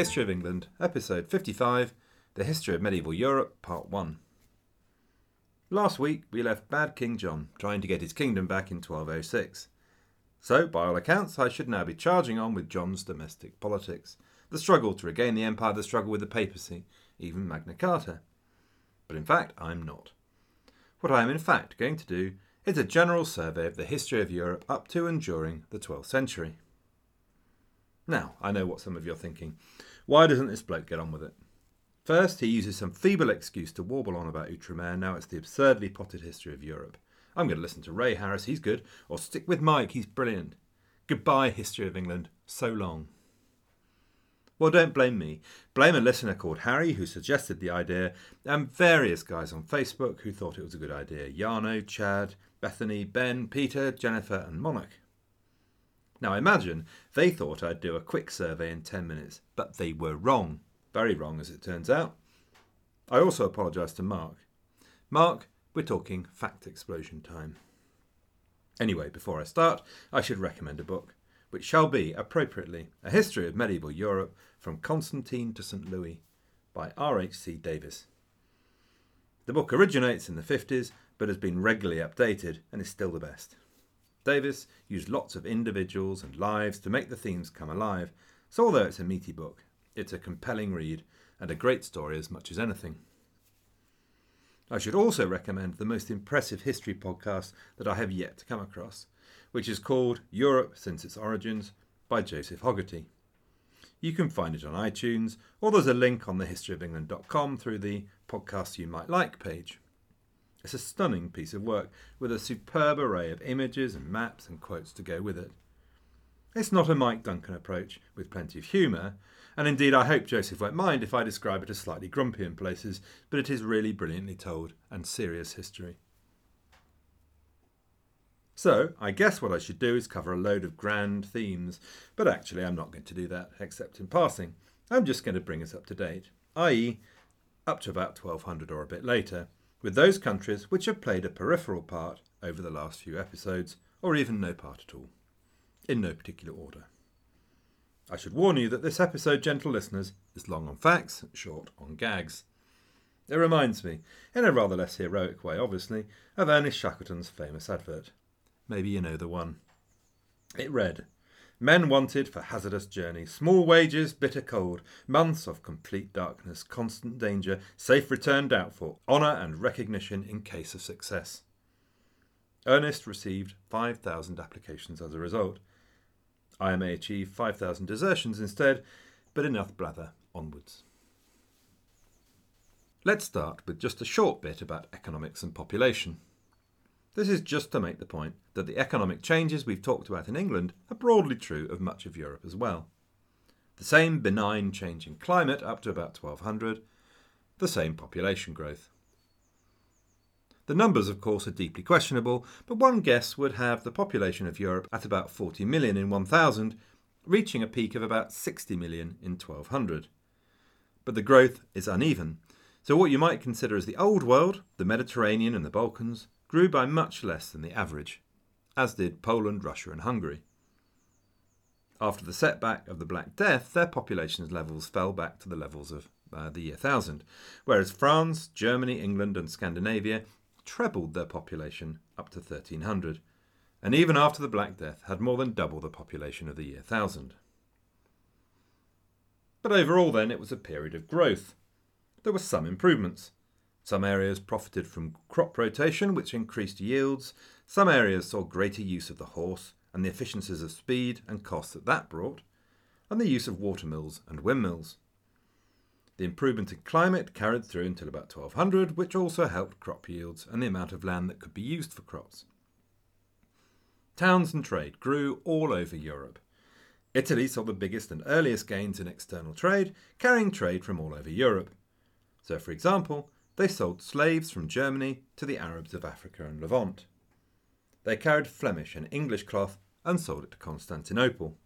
History of England, Episode 55 The History of Medieval Europe, Part 1. Last week we left bad King John trying to get his kingdom back in 1206. So, by all accounts, I should now be charging on with John's domestic politics the struggle to regain the empire, the struggle with the papacy, even Magna Carta. But in fact, I'm not. What I am in fact going to do is a general survey of the history of Europe up to and during the 12th century. Now, I know what some of you are thinking. Why doesn't this bloke get on with it? First, he uses some feeble excuse to warble on about Outremer, now it's the absurdly potted history of Europe. I'm going to listen to Ray Harris, he's good, or stick with Mike, he's brilliant. Goodbye, History of England, so long. Well, don't blame me. Blame a listener called Harry who suggested the idea, and various guys on Facebook who thought it was a good idea Yarno, Chad, Bethany, Ben, Peter, Jennifer, and Monarch. Now, imagine they thought I'd do a quick survey in 10 minutes, but they were wrong. Very wrong, as it turns out. I also apologise to Mark. Mark, we're talking fact explosion time. Anyway, before I start, I should recommend a book, which shall be, appropriately, A History of Medieval Europe from Constantine to St. Louis by R.H.C. Davis. The book originates in the 50s but has been regularly updated and is still the best. Davis used lots of individuals and lives to make the themes come alive, so although it's a meaty book, it's a compelling read and a great story as much as anything. I should also recommend the most impressive history podcast that I have yet to come across, which is called Europe Since Its Origins by Joseph Hogarty. You can find it on iTunes, or there's a link on thehistoryofengland.com through the Podcasts You Might Like page. It's a stunning piece of work with a superb array of images and maps and quotes to go with it. It's not a Mike Duncan approach with plenty of humour, and indeed I hope Joseph won't mind if I describe it as slightly grumpy in places, but it is really brilliantly told and serious history. So, I guess what I should do is cover a load of grand themes, but actually I'm not going to do that, except in passing. I'm just going to bring us up to date, i.e., up to about 1200 or a bit later, with those countries which have played a peripheral part over the last few episodes, or even no part at all, in no particular order. I should warn you that this episode, gentle listeners, is long on facts, short on gags. It reminds me, in a rather less heroic way obviously, of Ernest Shackleton's famous advert. Maybe you know the one. It read Men wanted for hazardous journey, small wages, bitter cold, months of complete darkness, constant danger, safe return doubtful, honour and recognition in case of success. Ernest received 5,000 applications as a result. I may achieve 5,000 desertions instead, but enough blather onwards. Let's start with just a short bit about economics and population. This is just to make the point that the economic changes we've talked about in England are broadly true of much of Europe as well. The same benign change in climate up to about 1200, the same population growth. The numbers, of course, are deeply questionable, but one guess would have the population of Europe at about 40 million in 1000, reaching a peak of about 60 million in 1200. But the growth is uneven, so what you might consider as the Old World, the Mediterranean and the Balkans, grew by much less than the average, as did Poland, Russia, and Hungary. After the setback of the Black Death, their population levels fell back to the levels of uh, the year 1000, whereas France, Germany, England, and Scandinavia trebled their population up to 1300, and even after the Black Death had more than double the population of the year 1000. But overall, then, it was a period of growth. There were some improvements. Some areas profited from crop rotation, which increased yields. Some areas saw greater use of the horse and the efficiencies of speed and cost that that brought, and the use of watermills and windmills. The improvement in climate carried through until about 1200, which also helped crop yields and the amount of land that could be used for crops. Towns and trade grew all over Europe. Italy saw the biggest and earliest gains in external trade, carrying trade from all over Europe. So, for example, they sold slaves from Germany to the Arabs of Africa and Levant. They carried Flemish and English cloth and sold it to Constantinople.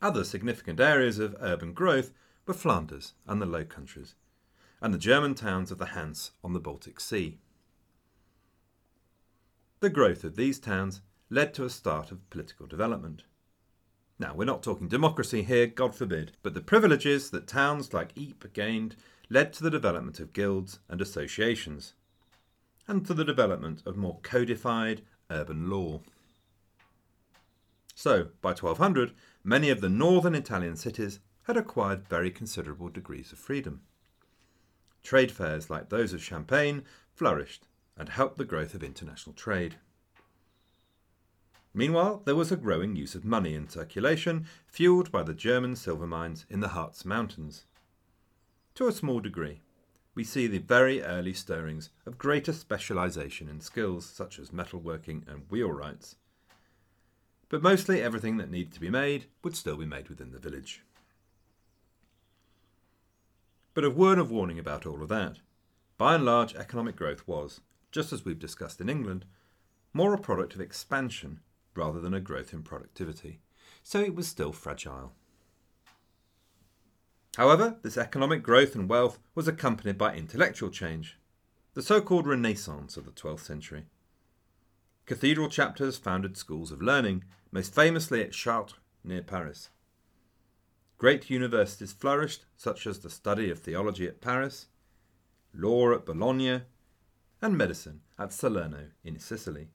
Other significant areas of urban growth were Flanders and the Low Countries, and the German towns of the Hanse on the Baltic Sea. The growth of these towns led to a start of political development. Now, we're not talking democracy here, God forbid, but the privileges that towns like Ypres gained led to the development of guilds and associations, and to the development of more codified urban law. So, by 1200, many of the northern Italian cities had acquired very considerable degrees of freedom. Trade fairs like those of Champagne flourished and helped the growth of international trade. Meanwhile, there was a growing use of money in circulation, fueled by the German silver mines in the Harz Mountains. To a small degree, we see the very early stirrings of greater specialisation in skills such as metalworking and wheelwrights. But mostly everything that needed to be made would still be made within the village. But a word of warning about all of that. By and large, economic growth was, just as we've discussed in England, more a product of expansion rather than a growth in productivity, so it was still fragile. However, this economic growth and wealth was accompanied by intellectual change, the so called Renaissance of the 12th century. Cathedral chapters founded schools of learning, most famously at Chartres near Paris. Great universities flourished, such as the study of theology at Paris, law at Bologna, and medicine at Salerno in Sicily.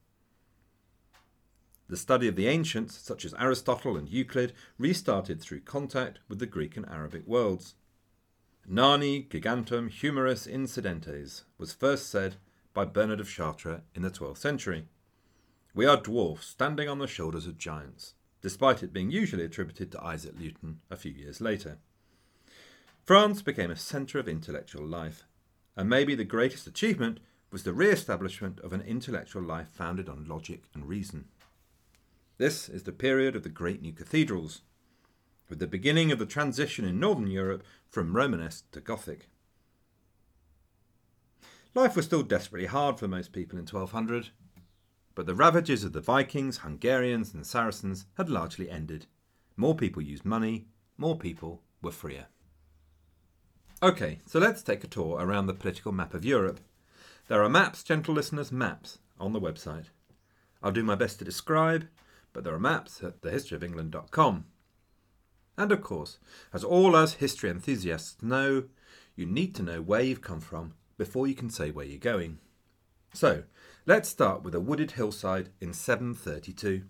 The study of the ancients, such as Aristotle and Euclid, restarted through contact with the Greek and Arabic worlds. Nani gigantum humeris insidentes was first said by Bernard of Chartres in the 12th century. We are dwarfs standing on the shoulders of giants, despite it being usually attributed to Isaac Newton a few years later. France became a centre of intellectual life, and maybe the greatest achievement was the re establishment of an intellectual life founded on logic and reason. This is the period of the great new cathedrals, with the beginning of the transition in Northern Europe from Romanesque to Gothic. Life was still desperately hard for most people in 1200, but the ravages of the Vikings, Hungarians, and Saracens had largely ended. More people used money, more people were freer. Okay, so let's take a tour around the political map of Europe. There are maps, gentle listeners, maps on the website. I'll do my best to describe, but there are maps at thehistoryofengland.com. And of course, as all us history enthusiasts know, you need to know where you've come from before you can say where you're going. So, let's start with a wooded hillside in 732,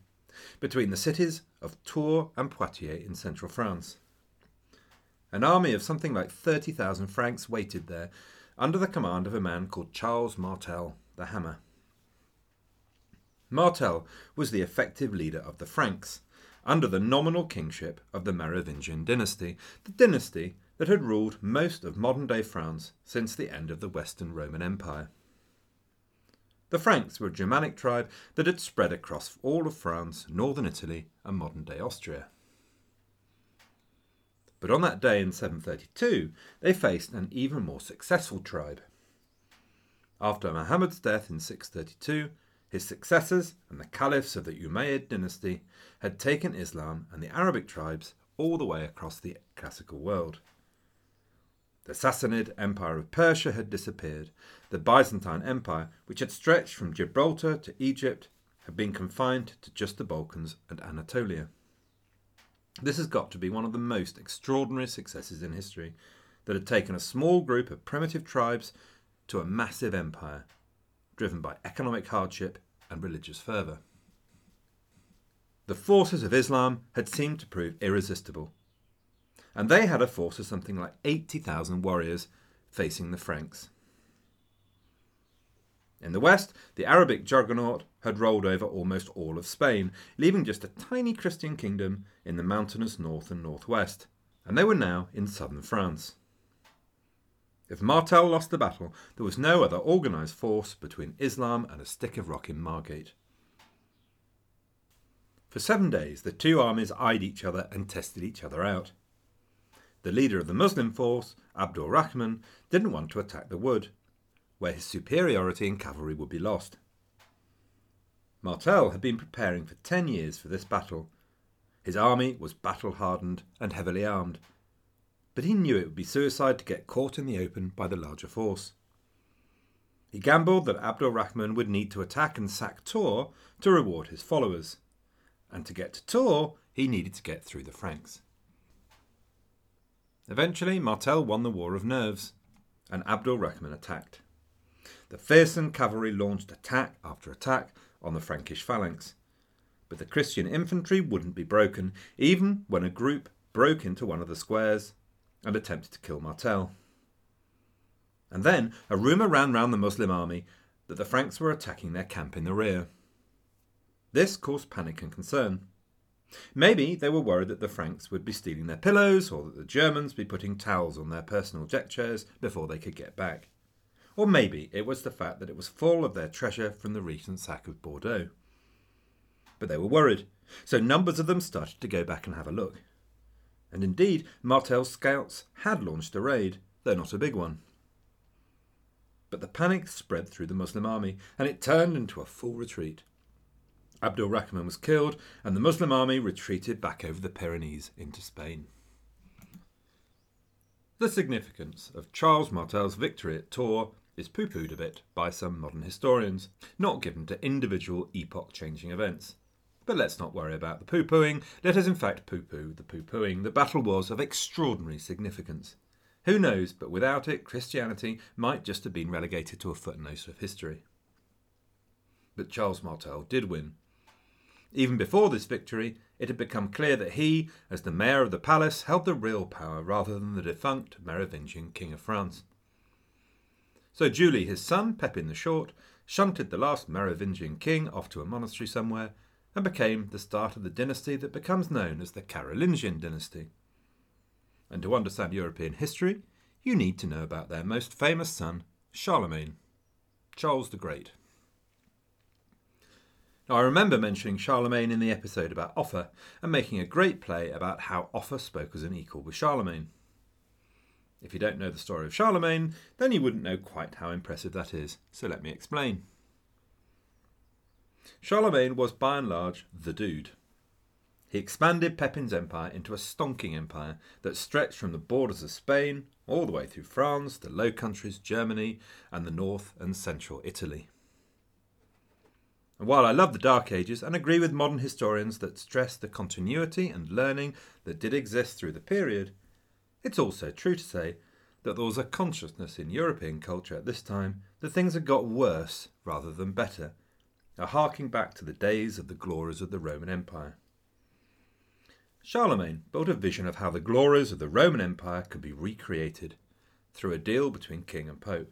between the cities of Tours and Poitiers in central France. An army of something like 30,000 Franks waited there, under the command of a man called Charles Martel, the Hammer. Martel was the effective leader of the Franks, under the nominal kingship of the Merovingian dynasty, the dynasty that had ruled most of modern day France since the end of the Western Roman Empire. The Franks were a Germanic tribe that had spread across all of France, northern Italy, and modern day Austria. But on that day in 732, they faced an even more successful tribe. After Muhammad's death in 632, his successors and the caliphs of the Umayyad dynasty had taken Islam and the Arabic tribes all the way across the classical world. The Sassanid Empire of Persia had disappeared. The Byzantine Empire, which had stretched from Gibraltar to Egypt, had been confined to just the Balkans and Anatolia. This has got to be one of the most extraordinary successes in history that had taken a small group of primitive tribes to a massive empire driven by economic hardship and religious fervour. The forces of Islam had seemed to prove irresistible, and they had a force of something like 80,000 warriors facing the Franks. In the west, the Arabic juggernaut had rolled over almost all of Spain, leaving just a tiny Christian kingdom in the mountainous north and northwest, and they were now in southern France. If Martel lost the battle, there was no other organised force between Islam and a stick of rock in Margate. For seven days, the two armies eyed each other and tested each other out. The leader of the Muslim force, Abdul Rahman, didn't want to attack the wood, where his superiority in cavalry would be lost. Martel had been preparing for ten years for this battle. His army was battle hardened and heavily armed, but he knew it would be suicide to get caught in the open by the larger force. He gambled that Abdul Rahman would need to attack and sack Tours to reward his followers, and to get to Tours, he needed to get through the Franks. Eventually, Martel won the War of Nerves, and Abdul Rahman attacked. The fearsome cavalry launched attack after attack on the Frankish phalanx, but the Christian infantry wouldn't be broken, even when a group broke into one of the squares and attempted to kill Martel. And then a rumour ran round the Muslim army that the Franks were attacking their camp in the rear. This caused panic and concern. Maybe they were worried that the Franks would be stealing their pillows, or that the Germans be putting towels on their personal deck chairs before they could get back. Or maybe it was the fact that it was full of their treasure from the recent sack of Bordeaux. But they were worried, so numbers of them started to go back and have a look. And indeed, Martel's scouts had launched a raid, though not a big one. But the panic spread through the Muslim army, and it turned into a full retreat. Abdul Rahman was killed, and the Muslim army retreated back over the Pyrenees into Spain. The significance of Charles Martel's victory at Tours is poo pooed a bit by some modern historians, not given to individual epoch changing events. But let's not worry about the poo pooing, let us in fact poo poo the poo pooing. The battle was of extraordinary significance. Who knows, but without it, Christianity might just have been relegated to a footnote of history. But Charles Martel did win, even before this victory, it had become clear that he, as the mayor of the palace, held the real power rather than the defunct Merovingian king of France. So Julie, his son, Pepin the Short, shunted the last Merovingian king off to a monastery somewhere and became the start of the dynasty that becomes known as the Carolingian dynasty. And to understand European history, you need to know about their most famous son, Charlemagne, Charles the Great. Now, I remember mentioning Charlemagne in the episode about Offa and making a great play about how Offa spoke as an equal with Charlemagne. If you don't know the story of Charlemagne, then you wouldn't know quite how impressive that is, so let me explain. Charlemagne was by and large the dude. He expanded Pepin's empire into a stonking empire that stretched from the borders of Spain all the way through France, the Low Countries, Germany, and the north and central Italy. And while I love the Dark Ages and agree with modern historians that stress the continuity and learning that did exist through the period, it's also true to say that there was a consciousness in European culture at this time that things had got worse rather than better, a harking back to the days of the glories of the Roman Empire. Charlemagne built a vision of how the glories of the Roman Empire could be recreated through a deal between king and pope.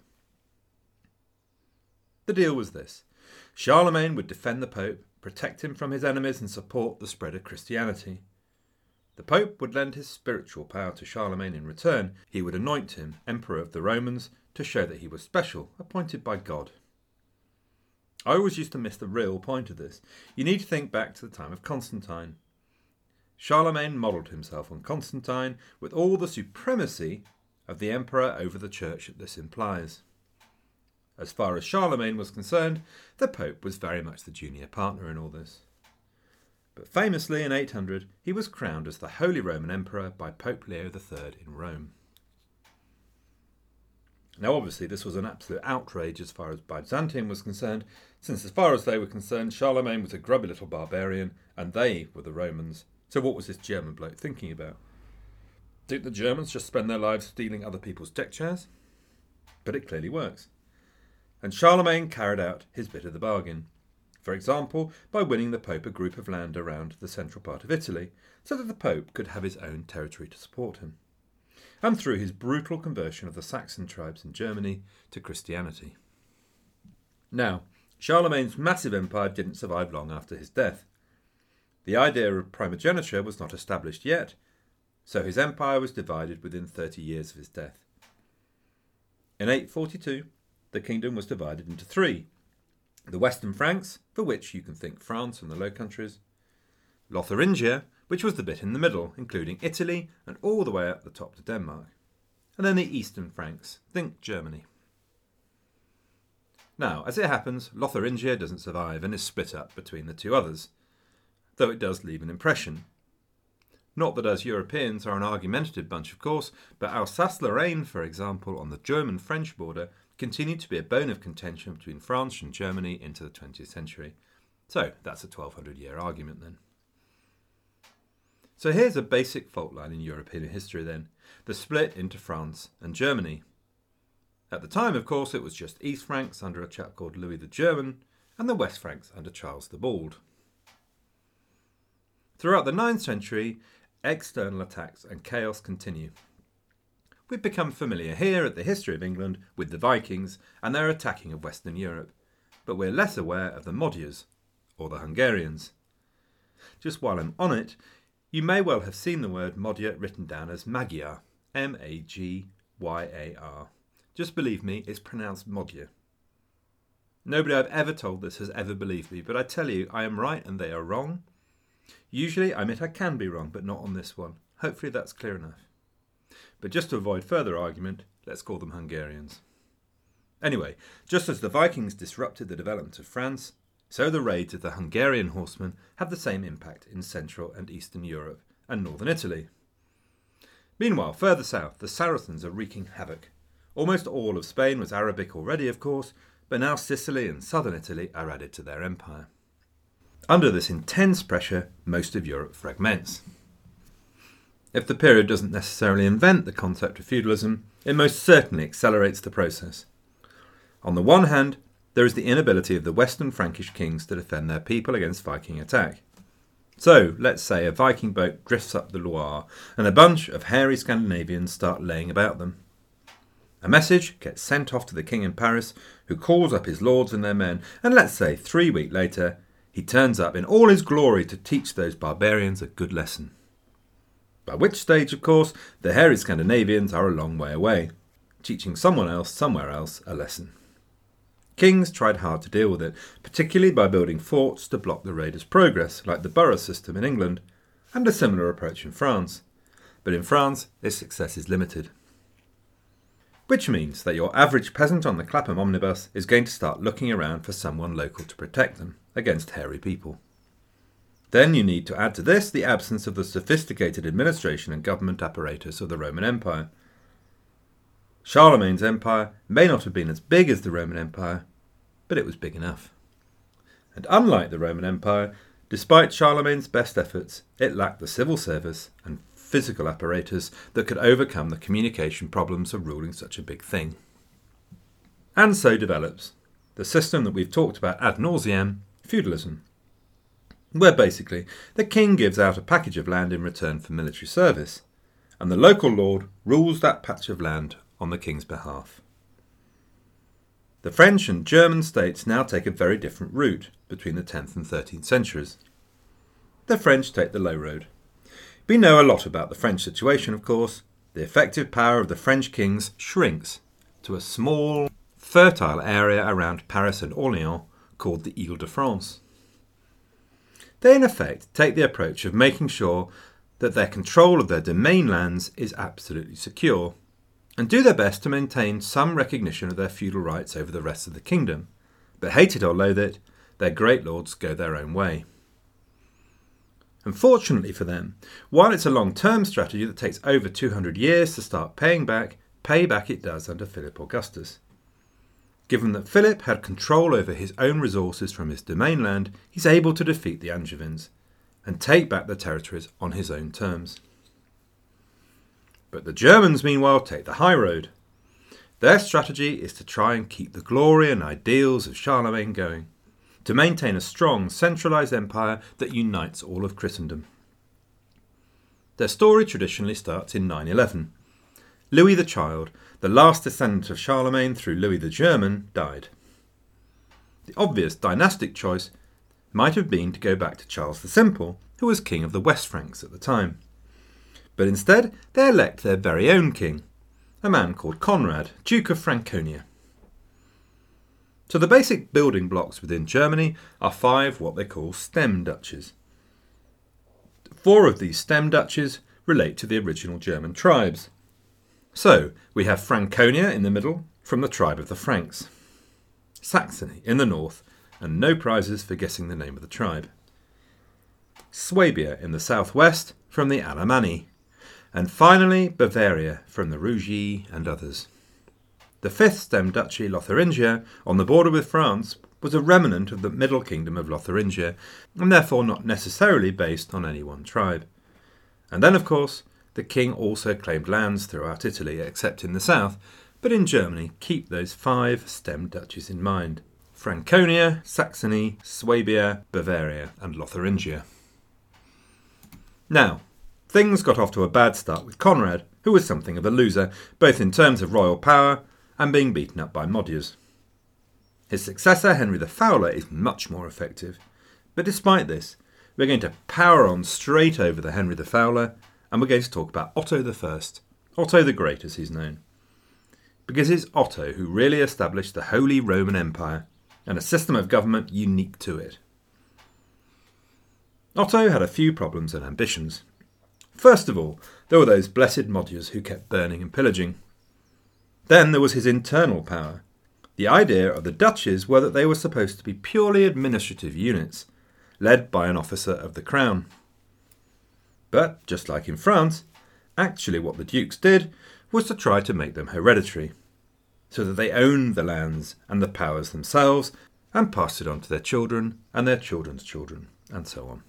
The deal was this Charlemagne would defend the Pope, protect him from his enemies, and support the spread of Christianity. The Pope would lend his spiritual power to Charlemagne in return. He would anoint him Emperor of the Romans to show that he was special, appointed by God. I always used to miss the real point of this. You need to think back to the time of Constantine. Charlemagne modelled himself on Constantine with all the supremacy of the emperor over the church that this implies. As far as Charlemagne was concerned, the Pope was very much the junior partner in all this. But famously in 800, he was crowned as the Holy Roman Emperor by Pope Leo III in Rome. Now, obviously, this was an absolute outrage as far as Byzantium was concerned, since, as far as they were concerned, Charlemagne was a grubby little barbarian and they were the Romans. So, what was this German bloke thinking about? Did the Germans just spend their lives stealing other people's deck chairs? But it clearly works and Charlemagne carried out his bit of the bargain. For example, by winning the Pope a group of land around the central part of Italy, so that the Pope could have his own territory to support him, and through his brutal conversion of the Saxon tribes in Germany to Christianity. Now, Charlemagne's massive empire didn't survive long after his death. The idea of primogeniture was not established yet, so his empire was divided within 30 years of his death. In 842, the kingdom was divided into three the Western Franks, for which you can think France and the Low Countries, Lotharingia, which was the bit in the middle, including Italy and all the way up the top to Denmark, and then the Eastern Franks, think Germany. Now, as it happens, Lotharingia doesn't survive and is split up between the two others, though it does leave an impression. Not that us Europeans are an argumentative bunch, of course, but Alsace Lorraine, for example, on the German French border, continued to be a bone of contention between France and Germany into the 20th century. So that's a 1200 year argument then. So here's a basic fault line in European history then the split into France and Germany. At the time, of course, it was just East Franks under a chap called Louis the German and the West Franks under Charles the Bald. Throughout the 9th century, external attacks and chaos continue. We've become familiar here at the History of England with the Vikings and their attacking of Western Europe, but we're less aware of the Magyars, or the Hungarians. Just while I'm on it, you may well have seen the word Magyar written down as Magyar, M A G Y A R. Just believe me, it's pronounced Magyar. Nobody I've ever told this has ever believed me, but I tell you, I am right and they are wrong. Usually, I admit I can be wrong, but not on this one. Hopefully, that's clear enough. But just to avoid further argument, let's call them Hungarians. Anyway, just as the Vikings disrupted the development of France, so the raids of the Hungarian horsemen had the same impact in Central and Eastern Europe and Northern Italy. Meanwhile, further south, the Saracens are wreaking havoc. Almost all of Spain was Arabic already, of course, but now Sicily and southern Italy are added to their empire. Under this intense pressure, most of Europe fragments. If the period doesn't necessarily invent the concept of feudalism, it most certainly accelerates the process. On the one hand, there is the inability of the Western Frankish kings to defend their people against Viking attack. So, let's say a Viking boat drifts up the Loire and a bunch of hairy Scandinavians start laying about them. A message gets sent off to the king in Paris, who calls up his lords and their men, and let's say three weeks later, he turns up in all his glory to teach those barbarians a good lesson. By which stage, of course, the hairy Scandinavians are a long way away, teaching someone else somewhere else a lesson. Kings tried hard to deal with it, particularly by building forts to block the raiders' progress, like the borough system in England, and a similar approach in France. But in France, its success is limited. Which means that your average peasant on the Clapham omnibus is going to start looking around for someone local to protect them against hairy people. Then you need to add to this the absence of the sophisticated administration and government apparatus of the Roman Empire. Charlemagne's empire may not have been as big as the Roman Empire, but it was big enough. And unlike the Roman Empire, despite Charlemagne's best efforts, it lacked the civil service and physical apparatus that could overcome the communication problems of ruling such a big thing. And so develops the system that we've talked about ad nauseam feudalism where basically the king gives out a package of land in return for military service, and the local lord rules that patch of land on the king's behalf. The French and German states now take a very different route between the 10th and 13th centuries. The French take the low road. We know a lot about the French situation, of course. The effective power of the French kings shrinks to a small, fertile area around Paris and Orleans called the Ile de France. They, in effect, take the approach of making sure that their control of their domain lands is absolutely secure, and do their best to maintain some recognition of their feudal rights over the rest of the kingdom. But hate it or loathe it, their great lords go their own way. Unfortunately for them, while it's a long term strategy that takes over 200 years to start paying back, payback it does under Philip Augustus. Given that Philip had control over his own resources from his domain land, he's able to defeat the Angevins and take back the territories on his own terms. But the Germans, meanwhile, take the high road. Their strategy is to try and keep the glory and ideals of Charlemagne going, to maintain a strong, centralised empire that unites all of Christendom. Their story traditionally starts in 911. Louis the Child, the last descendant of Charlemagne through Louis the German, died. The obvious dynastic choice might have been to go back to Charles the Simple, who was king of the West Franks at the time. But instead, they elect their very own king, a man called Conrad, Duke of Franconia. So the basic building blocks within Germany are five what they call stem duchies. Four of these stem duchies relate to the original German tribes so, we have Franconia in the middle, from the tribe of the Franks. Saxony in the north, and no prizes for guessing the name of the tribe. Swabia in the southwest, from the Alemanni. And finally, Bavaria from the Rugii and others. The fifth stem duchy, Lotharingia, on the border with France, was a remnant of the Middle Kingdom of Lotharingia, and therefore not necessarily based on any one tribe. And then, of course, the king also claimed lands throughout Italy, except in the south, but in Germany, keep those five stem duchies in mind Franconia, Saxony, Swabia, Bavaria, and Lotharingia. Now, things got off to a bad start with Conrad, who was something of a loser, both in terms of royal power and being beaten up by Magyars. His successor, Henry the Fowler, is much more effective. But despite this, we're going to power on straight over the Henry the Fowler, and we're going to talk about Otto I, Otto the Great as he's known. Because it's Otto who really established the Holy Roman Empire and a system of government unique to it. Otto had a few problems and ambitions. First of all, there were those blessed Magyars who kept burning and pillaging. Then there was his internal power. The idea of the duchies were that they were supposed to be purely administrative units, led by an officer of the crown. But, just like in France, actually what the dukes did was to try to make them hereditary, so that they owned the lands and the powers themselves and passed it on to their children and their children's children, and so on.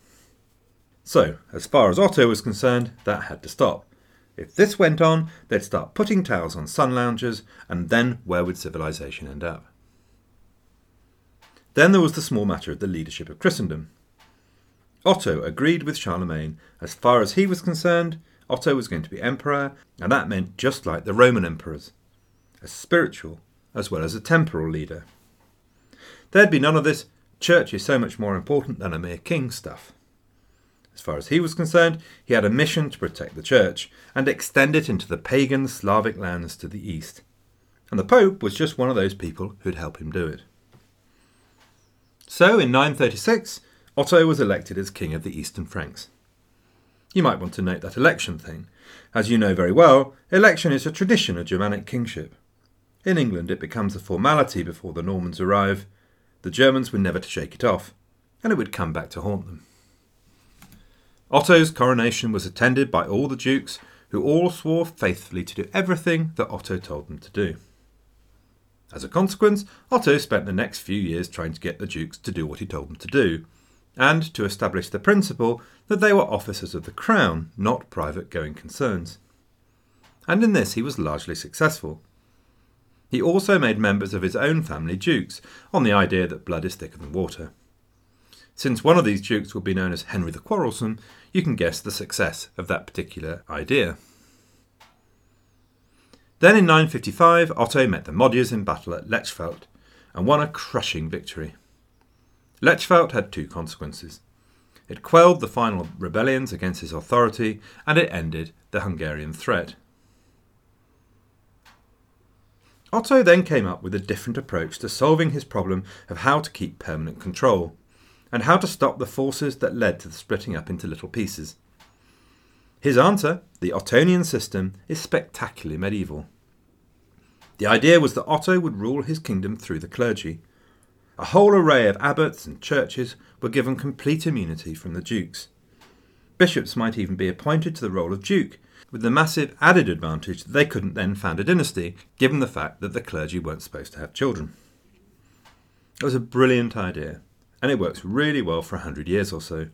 So, as far as Otto was concerned, that had to stop. If this went on, they'd start putting towels on sun loungers, and then where would civilization end up? Then there was the small matter of the leadership of Christendom. Otto agreed with Charlemagne. As far as he was concerned, Otto was going to be emperor, and that meant just like the Roman emperors a spiritual as well as a temporal leader. There'd be none of this church is so much more important than a mere king stuff. As far as he was concerned, he had a mission to protect the church and extend it into the pagan Slavic lands to the east. And the Pope was just one of those people who'd help him do it. So, in 936, Otto was elected as king of the Eastern Franks. You might want to note that election thing. As you know very well, election is a tradition of Germanic kingship. In England, it becomes a formality before the Normans arrive. The Germans were never to shake it off, and it would come back to haunt them. Otto's coronation was attended by all the dukes, who all swore faithfully to do everything that Otto told them to do. As a consequence, Otto spent the next few years trying to get the dukes to do what he told them to do, and to establish the principle that they were officers of the crown, not private going concerns. And in this he was largely successful. He also made members of his own family dukes, on the idea that blood is thicker than water. Since one of these dukes would be known as Henry the Quarrelsome, you can guess the success of that particular idea. Then in 955, Otto met the Magyars in battle at Lechfeld and won a crushing victory. Lechfeld had two consequences. It quelled the final rebellions against his authority and it ended the Hungarian threat. Otto then came up with a different approach to solving his problem of how to keep permanent control and how to stop the forces that led to the splitting up into little pieces. His answer, the Ottonian system, is spectacularly medieval. The idea was that Otto would rule his kingdom through the clergy. A whole array of abbots and churches were given complete immunity from the dukes. Bishops might even be appointed to the role of duke, with the massive added advantage that they couldn't then found a dynasty, given the fact that the clergy weren't supposed to have children. It was a brilliant idea, and it works really well for a hundred years or so.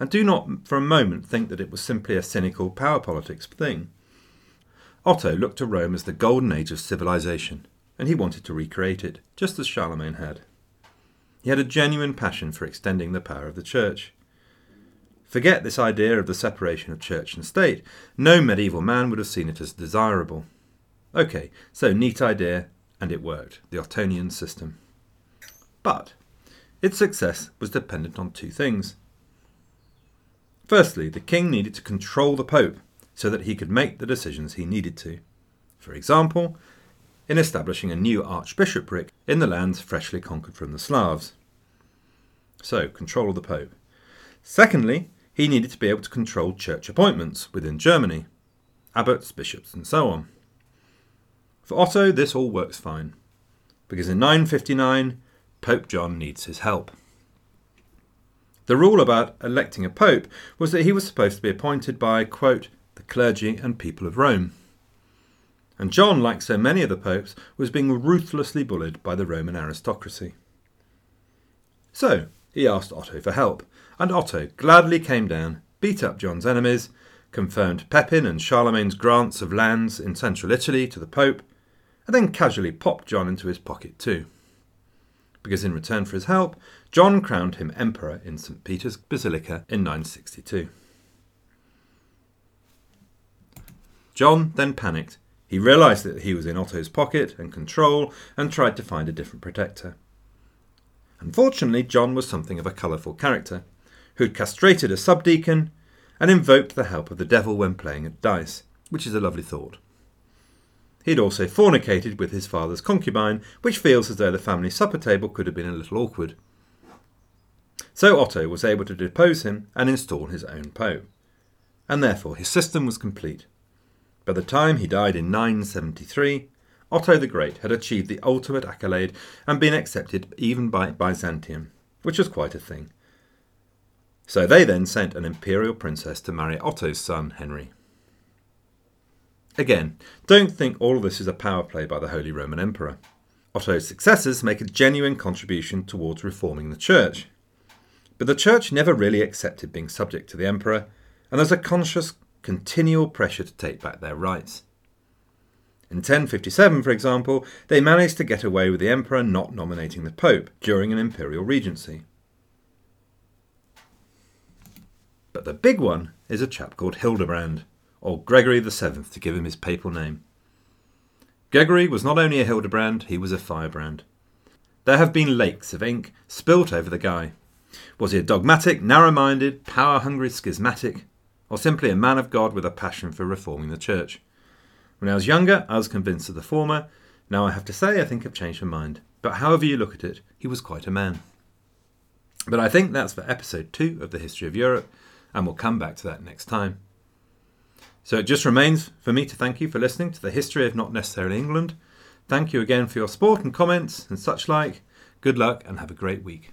And do not for a moment think that it was simply a cynical power politics thing. Otto looked to Rome as the golden age of civilization, and he wanted to recreate it, just as Charlemagne had. He had a genuine passion for extending the power of the church. Forget this idea of the separation of church and state. No medieval man would have seen it as desirable. Okay, so neat idea, and it worked the Ottonian system. But its success was dependent on two things. Firstly, the king needed to control the pope so that he could make the decisions he needed to. For example, in establishing a new archbishopric in the lands freshly conquered from the Slavs. So, control of the pope. Secondly, he needed to be able to control church appointments within Germany, abbots, bishops, and so on. For Otto, this all works fine, because in 959 Pope John needs his help. The rule about electing a pope was that he was supposed to be appointed by, quote, the clergy and people of Rome. And John, like so many of the popes, was being ruthlessly bullied by the Roman aristocracy. So he asked Otto for help, and Otto gladly came down, beat up John's enemies, confirmed Pepin and Charlemagne's grants of lands in central Italy to the Pope, and then casually popped John into his pocket too. Because in return for his help, John crowned him emperor in St. Peter's Basilica in 962. John then panicked. He realised that he was in Otto's pocket and control and tried to find a different protector. Unfortunately, John was something of a colourful character, who'd castrated a subdeacon and invoked the help of the devil when playing at dice, which is a lovely thought. He'd also fornicated with his father's concubine, which feels as though the family supper table could have been a little awkward. So Otto was able to depose him and install his own pope, and therefore his system was complete. By the time he died in 973, Otto the Great had achieved the ultimate accolade and been accepted even by Byzantium, which was quite a thing. So they then sent an imperial princess to marry Otto's son, Henry. Again, don't think all of this is a power play by the Holy Roman Emperor. Otto's successors make a genuine contribution towards reforming the church. But the church never really accepted being subject to the emperor, and there's a conscious, continual pressure to take back their rights. In 1057, for example, they managed to get away with the emperor not nominating the pope during an imperial regency. But the big one is a chap called Hildebrand, or Gregory VII to give him his papal name. Gregory was not only a Hildebrand, he was a firebrand. There have been lakes of ink spilt over the guy. Was he a dogmatic, narrow minded, power hungry schismatic, or simply a man of God with a passion for reforming the church? When I was younger, I was convinced of the former. Now I have to say, I think I've changed my mind. But however you look at it, he was quite a man. But I think that's for episode two of the History of Europe and we'll come back to that next time. So it just remains for me to thank you for listening to the history of not necessarily England. Thank you again for your support and comments and such like. Good luck and have a great week.